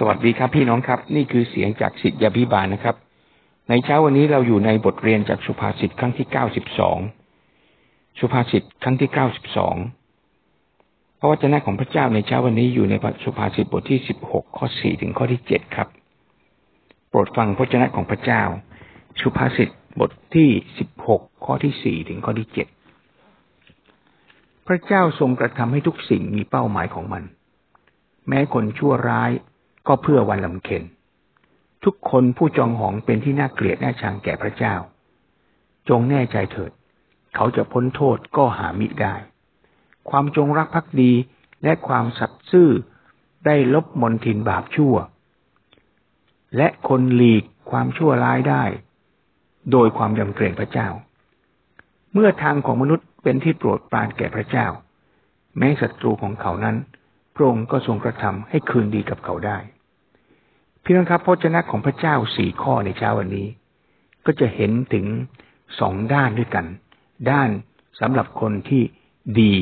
สวัสดีครับพี่น้องครับ นี่คือเสียงจากสิทธยาพิบาลนะครับ ในเช้าวันนี้เราอยู่ในบทเรียนจากสุภาษิตครั้งที่เก้าสิบสองสุภาษิตครั้งที่เก้าสิบสองพระวจนะของพระเจ้าในเช้าวันนี้อยู่ในสุภาษิตบทที่สิบหกข้อสี่ถึงข้อที่เจ็ดครับ โปรดฟังพระวจนะของพระเจ้า สุภาษิตบทที่สิบหกข้อที่สี่ถึงข้อที่เจ็ดพระเจ้าทรงกระทำให้ทุกสิ่งมีเป้าหมายของมัน แม้คนชั่วร้าย ก็เพื่อวันลำเค็นทุกคนผู้จองหองเป็นที่น่าเกลียดน่าชังแก่พระเจ้า จงแน่ใจเถิด เขาจะพ้นโทษก็หามิได้ ความจงรักภักดีและความสัตย์ซื่อได้ลบมนทินบาปชั่ว และคนหลีกความชั่วร้ายได้ โดยความยำเกรงพระเจ้า เมื่อทางของมนุษย์เป็นที่โปรดปรานแก่พระเจ้า แม้ศัตรูของเขานั้นพระองค์ก็ทรงกระทำให้คืนดีกับเขาได้ พี่น้องครับพระเจ้าของพระเจ้าสี่ข้อในเช้าวันนี้ ก็จะเห็นถึงสองด้านด้วยกัน ด้านสำหรับคนที่ดี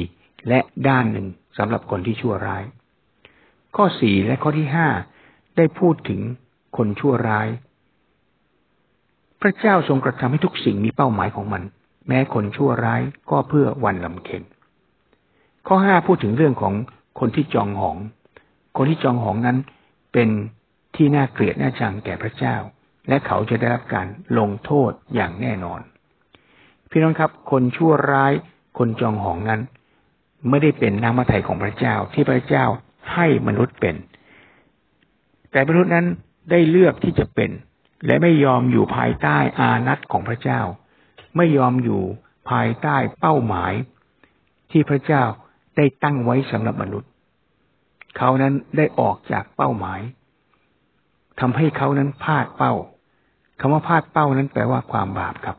และด้านหนึ่งสำหรับคนที่ชั่วร้าย ข้อสี่และข้อที่ห้าได้พูดถึงคนชั่วร้าย พระเจ้าทรงกระทำให้ทุกสิ่งมีเป้าหมายของมัน แม้คนชั่วร้ายก็เพื่อวันลำเค็นข้อห้าพูดถึงเรื่องของคนที่จองหอง คนที่จองหองนั้นเป็น ที่น่าเกลียดน่าชังแก่พระเจ้า และเขาจะได้รับการลงโทษอย่างแน่นอน พี่น้องครับ คนชั่วร้าย คนจองหองนั้น ไม่ได้เป็นน้ำมัทไทยของพระเจ้าที่พระเจ้าให้มนุษย์เป็น แต่มนุษย์นั้นได้เลือกที่จะเป็น และไม่ยอมอยู่ภายใต้อานัตของพระเจ้า ไม่ยอมอยู่ภายใต้เป้าหมาย ที่พระเจ้าได้ตั้งไว้สำหรับมนุษย์ เขานั้นได้ออกจากเป้าหมาย ทำให้เขานั้นพลาดเป้าคำว่าพลาดเป้านั้นแปลว่าความบาปครับ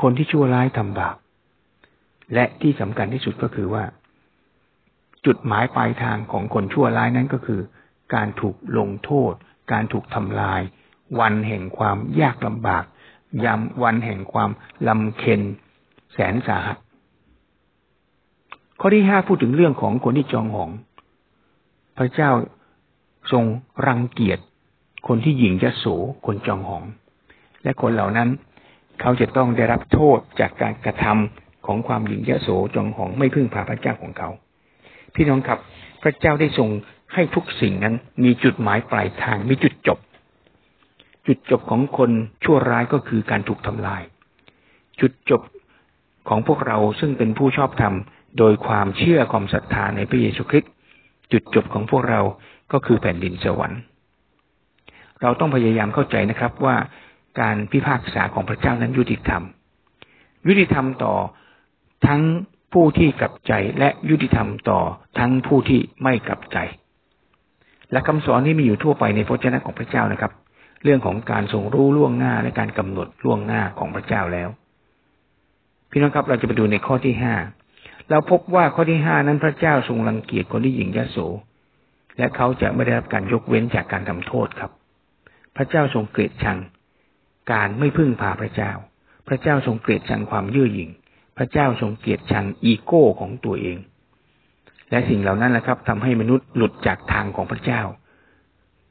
คนที่ชั่วร้ายทำบาป และที่สำคัญที่สุดก็คือว่า จุดหมายปลายทางของคนชั่วร้ายนั้นก็คือ การถูกลงโทษ การถูกทำลาย วันแห่งความยากลำบากยำวันแห่งความลำเค็นแสนสาหัส ข้อที่ห้าพูดถึงเรื่องของคนที่จองหอง พระเจ้าทรงรังเกียจ คนที่หญิงยโสคนจองหอง และคนเหล่านั้น เขาจะต้องได้รับโทษจากการกระทำของความหญิงยโสจองหองไม่พึ่งพาพระเจ้าของเขา พี่น้องครับ พระเจ้าได้ทรงให้ทุกสิ่งนั้น มีจุดหมายปลายทางมีจุดจบ จุดจบของคนชั่วร้ายก็คือการถูกทำลาย จุดจบของพวกเราซึ่งเป็นผู้ชอบธรรมโดยความเชื่อความศรัทธาในพระเยซูคริสต์จุดจบของพวกเราก็คือแผ่นดินสวรรค์ เราต้องพยายามเข้าใจนะครับว่าการพิพากษาของพระเจ้านั้นยุติธรรม ยุติธรรมต่อทั้งผู้ที่กลับใจและยุติธรรมต่อทั้งผู้ที่ไม่กลับใจ และคำสอนที่มีอยู่ทั่วไปในพระเจ้าของพระเจ้านะครับ เรื่องของการทรงรู้ล่วงหน้าและการกำหนดล่วงหน้าของพระเจ้าแล้ว พี่น้องครับเราจะไปดูในข้อที่ห้าเราพบว่าข้อที่ห้านั้นพระเจ้าทรงรังเกียจคนที่หญิงยโสและเขาจะไม่ได้รับการยกเว้นจากการทำโทษครับ พระเจ้าทรงเกลียดชัง การไม่พึ่งพาพระเจ้า พระเจ้าทรงเกลียดชังความเยื่อหยิ่ง พระเจ้าทรงเกลียดชังอีโก้ของตัวเอง และสิ่งเหล่านั้นแหละครับทำให้มนุษย์หลุดจากทางของพระเจ้า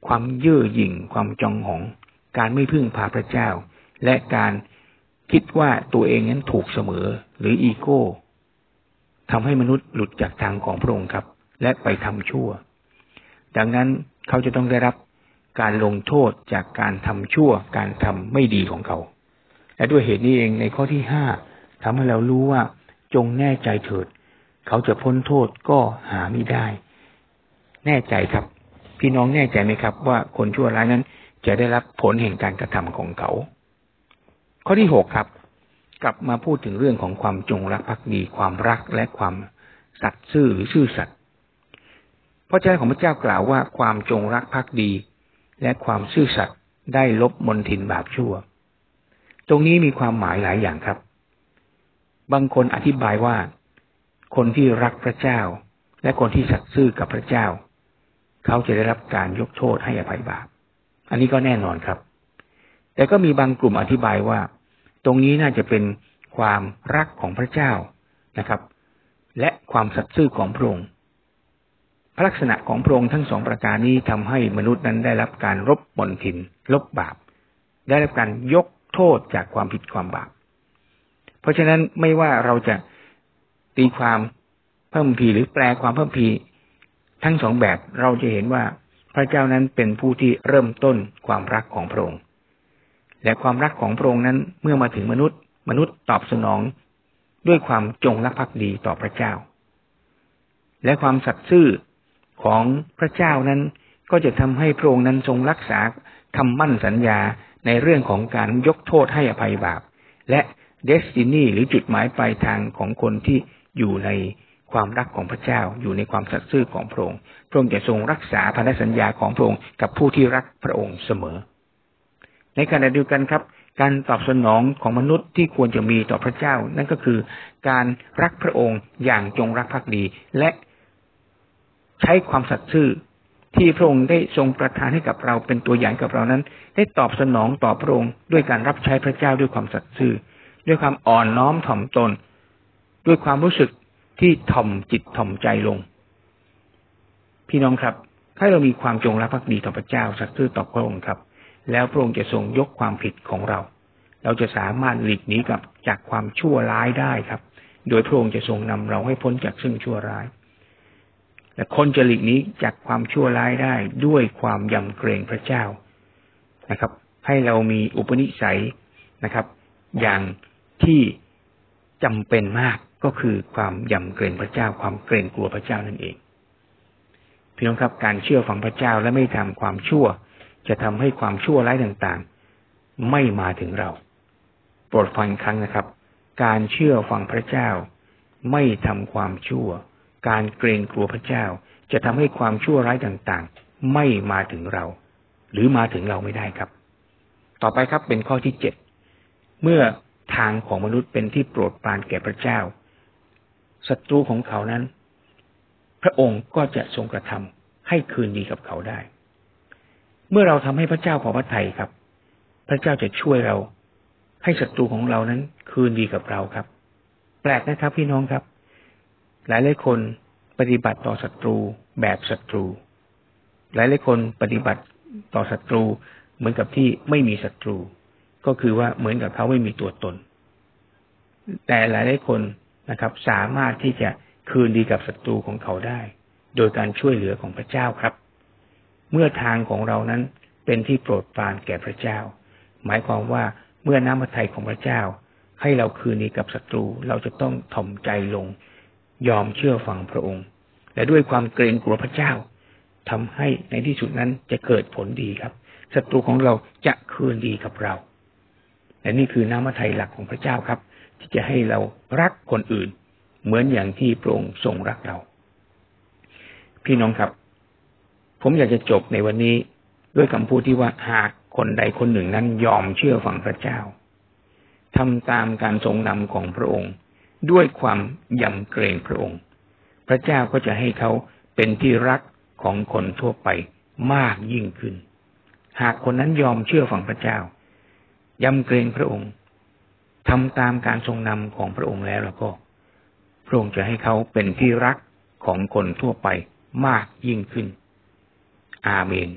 ความเยื่อหยิ่ง ความจองหอง การไม่พึ่งพาพระเจ้า และการคิดว่าตัวเองนั้นถูกเสมอหรืออีโก้ทำให้มนุษย์หลุดจากทางของพระองค์ครับ และไปทำชั่ว ดังนั้นเขาจะต้องได้รับ การลงโทษจากการทำชั่ว การทำไม่ดีของเขา และด้วยเหตุนี้เองในข้อที่ห้าทำให้เรารู้ว่าจงแน่ใจเถิด เขาจะพ้นโทษก็หาไม่ได้ แน่ใจครับ พี่น้องแน่ใจไหมครับ ว่าคนชั่วร้ายนั้นจะได้รับผลแห่งการกระทำของเขา ข้อที่หกครับ กลับมาพูดถึงเรื่องของความจงรักภักดี ความรักและความสัตย์ซื่อหรือซื่อสัตย์พระเจ้าของพระเจ้ากล่าวว่าความจงรักภักดี และความซื่อสัตย์ได้ลบมนทินบาปชั่ว ตรงนี้มีความหมายหลายอย่างครับ บางคนอธิบายว่า คนที่รักพระเจ้า และคนที่สัตย์ซื่อกับพระเจ้า เขาจะได้รับการยกโทษให้อภัยบาป อันนี้ก็แน่นอนครับ แต่ก็มีบางกลุ่มอธิบายว่า ตรงนี้น่าจะเป็นความรักของพระเจ้านะครับ และความสัตย์ซื่อของพระองค์ ลักษณะของพระองค์ทั้งสองประการนี้ทำให้มนุษย์นั้นได้รับการรบบนถินลบบาป ได้รับการยกโทษจากความผิดความบาป เพราะฉะนั้นไม่ว่าเราจะตีความเพิ่มพีหรือแปลความเพิ่มพีทั้งสองแบบเราจะเห็นว่าพระเจ้านั้นเป็นผู้ที่เริ่มต้นความรักของพระองค์ และความรักของพระองค์นั้นเมื่อมาถึงมนุษย์ มนุษย์ตอบสนองด้วยความจงรักภักดีต่อพระเจ้า และความสัตย์ซื่อ ของพระเจ้านั้น ก็จะทำให้พระองค์นั้นทรงรักษาคำมั่นสัญญาในเรื่องของการยกโทษให้อภัยบาป และเดสตินีหรือจุดหมายปลายทางของคนที่อยู่ในความรักของพระเจ้า อยู่ในความสัตย์ซื่อของพระองค์ พระองค์จะทรงรักษาพันธสัญญาของพระองค์กับผู้ที่รักพระองค์เสมอ ในขณะเดียวกันครับ การตอบสนองของมนุษย์ที่ควรจะมีต่อพระเจ้า นั่นก็คือ การรักพระองค์อย่างจงรักภักดี และ ใช้ความสัตย์ซื่อที่พระองค์ได้ทรงประทานให้กับเราเป็นตัวอย่างกับเรานั้น ได้ตอบสนองต่อพระองค์ด้วยการรับใช้พระเจ้าด้วยความสัตย์ซื่อ ด้วยความอ่อนน้อมถ่อมตน ด้วยความรู้สึกที่ถ่อมจิตถ่อมใจลง พี่น้องครับถ้าเรามีความจงรักภักดีต่อพระเจ้าสัตย์ซื่อต่อพระองค์ครับ แล้วพระองค์จะทรงยกความผิดของเรา เราจะสามารถหลีกหนีกับจากความชั่วร้ายได้ครับ โดยพระองค์จะทรงนำเราให้พ้นจากซึ่งชั่วร้าย และคนจะหลีกนี้จากความชั่วร้ายได้ด้วยความยำเกรงพระเจ้านะครับ ให้เรามีอุปนิสัยนะครับ อย่างที่จำเป็นมากก็คือความยำเกรงพระเจ้า ความเกรงกลัวพระเจ้านั่นเองพี่น้องครับการเชื่อฟังพระเจ้าและไม่ทำความชั่ว จะทำให้ความชั่วร้ายต่างๆ ไม่มาถึงเรา โปรดฟังครั้งนะครับ การเชื่อฟังพระเจ้า ไม่ทำความชั่ว การเกรงกลัวพระเจ้า จะทำให้ความชั่วร้ายต่างๆ ไม่มาถึงเรา หรือมาถึงเราไม่ได้ครับ ต่อไปครับเป็นข้อที่เจ็ดเมื่อทางของมนุษย์เป็นที่โปรดปรานแก่พระเจ้าศัตรูของเขานั้น พระองค์ก็จะทรงกระทำให้คืนดีกับเขาได้ เมื่อเราทำให้พระเจ้าขอพระทัยครับ พระเจ้าจะช่วยเรา ให้ศัตรูของเรานั้นคืนดีกับเราครับ แปลกนะครับพี่น้องครับ หลายหลายคนปฏิบัติต่อศัตรูแบบศัตรู หลายหลายคนปฏิบัติต่อศัตรูเหมือนกับที่ไม่มีศัตรู ก็คือว่าเหมือนกับเขาไม่มีตัวตน แต่หลายหลายคนนะครับ สามารถที่จะคืนดีกับศัตรูของเขาได้ โดยการช่วยเหลือของพระเจ้าครับ เมื่อทางของเรานั้นเป็นที่โปรดปรานแก่พระเจ้า หมายความว่าเมื่อน้ำพระทัยของพระเจ้า ให้เราคืนดีกับศัตรูเราจะต้องถ่อมใจลง ยอมเชื่อฟังพระองค์ และด้วยความเกรงกลัวพระเจ้าทำให้ในที่สุดนั้นจะเกิดผลดีครับศัตรูของเราจะคืนดีกับเราและนี่คือน้ำมัทไทยหลักของพระเจ้าครับ ที่จะให้เรารักคนอื่น เหมือนอย่างที่พระองค์ทรงรักเรา พี่น้องครับ ผมอยากจะจบในวันนี้ด้วยคำพูดที่ว่าหากคนใดคนหนึ่งนั้นยอมเชื่อฟังพระเจ้าทำตามการทรงนำของพระองค์ ด้วยความยำเกรงพระองค์ พระเจ้าก็จะให้เขาเป็นที่รักของคนทั่วไปมากยิ่งขึ้น หากคนนั้นยอมเชื่อฟังพระเจ้ายำเกรงพระองค์ทำตามการทรงนำของพระองค์แล้วแล้วก็ พระองค์จะให้เขาเป็นที่รักของคนทั่วไปมากยิ่งขึ้น อาเมน